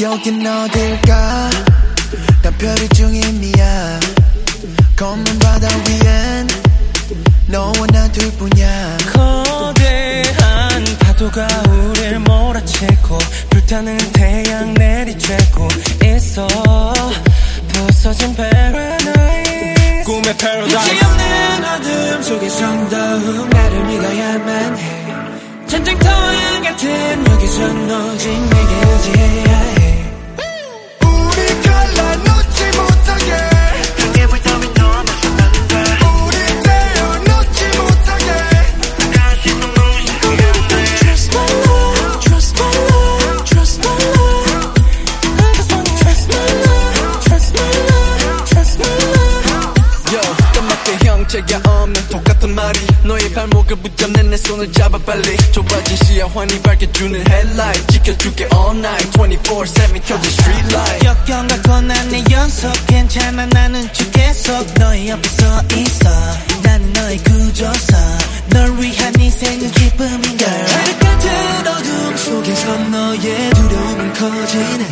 여긴 어딜까? 난 별이 중임이야. 검은 바다 위엔 너와 나 둘뿐이야. 거대한 파도가 우릴 몰아치고 불타는 태양 내리쬐고 있어. 부서진 paradise. 꿈의 paradise. 끝이 없는 어둠 속에선 더욱 나를 믿어야만 해. 전쟁터와 같은 여기선 오직 내게 의지해야 해 형체가 없는 똑같은 말이 너의 발목을 붙잡는 내 손을 잡아 빨리. 좁아진 시야 환히 밝혀주는 headlight. 지켜줄게 all night 24-7 켜진 street light. 역경 갖고 난내 연속 괜찮아 나는 쭉 계속 너의 옆에 서 있어. 나는 너의 구조사 널 위한 인생은 기쁨인 걸. 같은 어둠 속에서 너의 두려움은 커지네.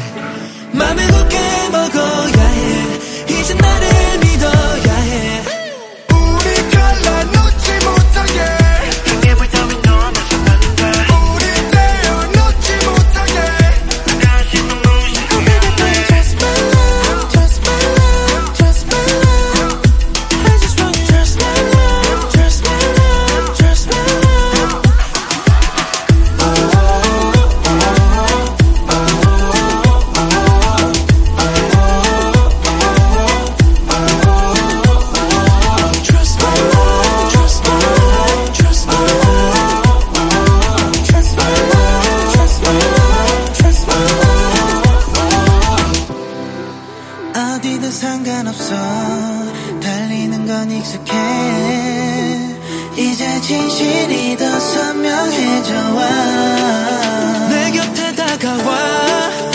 맘을 굳게 먹어야 해. 이제 나를 어디든 상관없어. 달리는 건 익숙해. 이제 진실이 더 선명해져와. 내 곁에 다가와.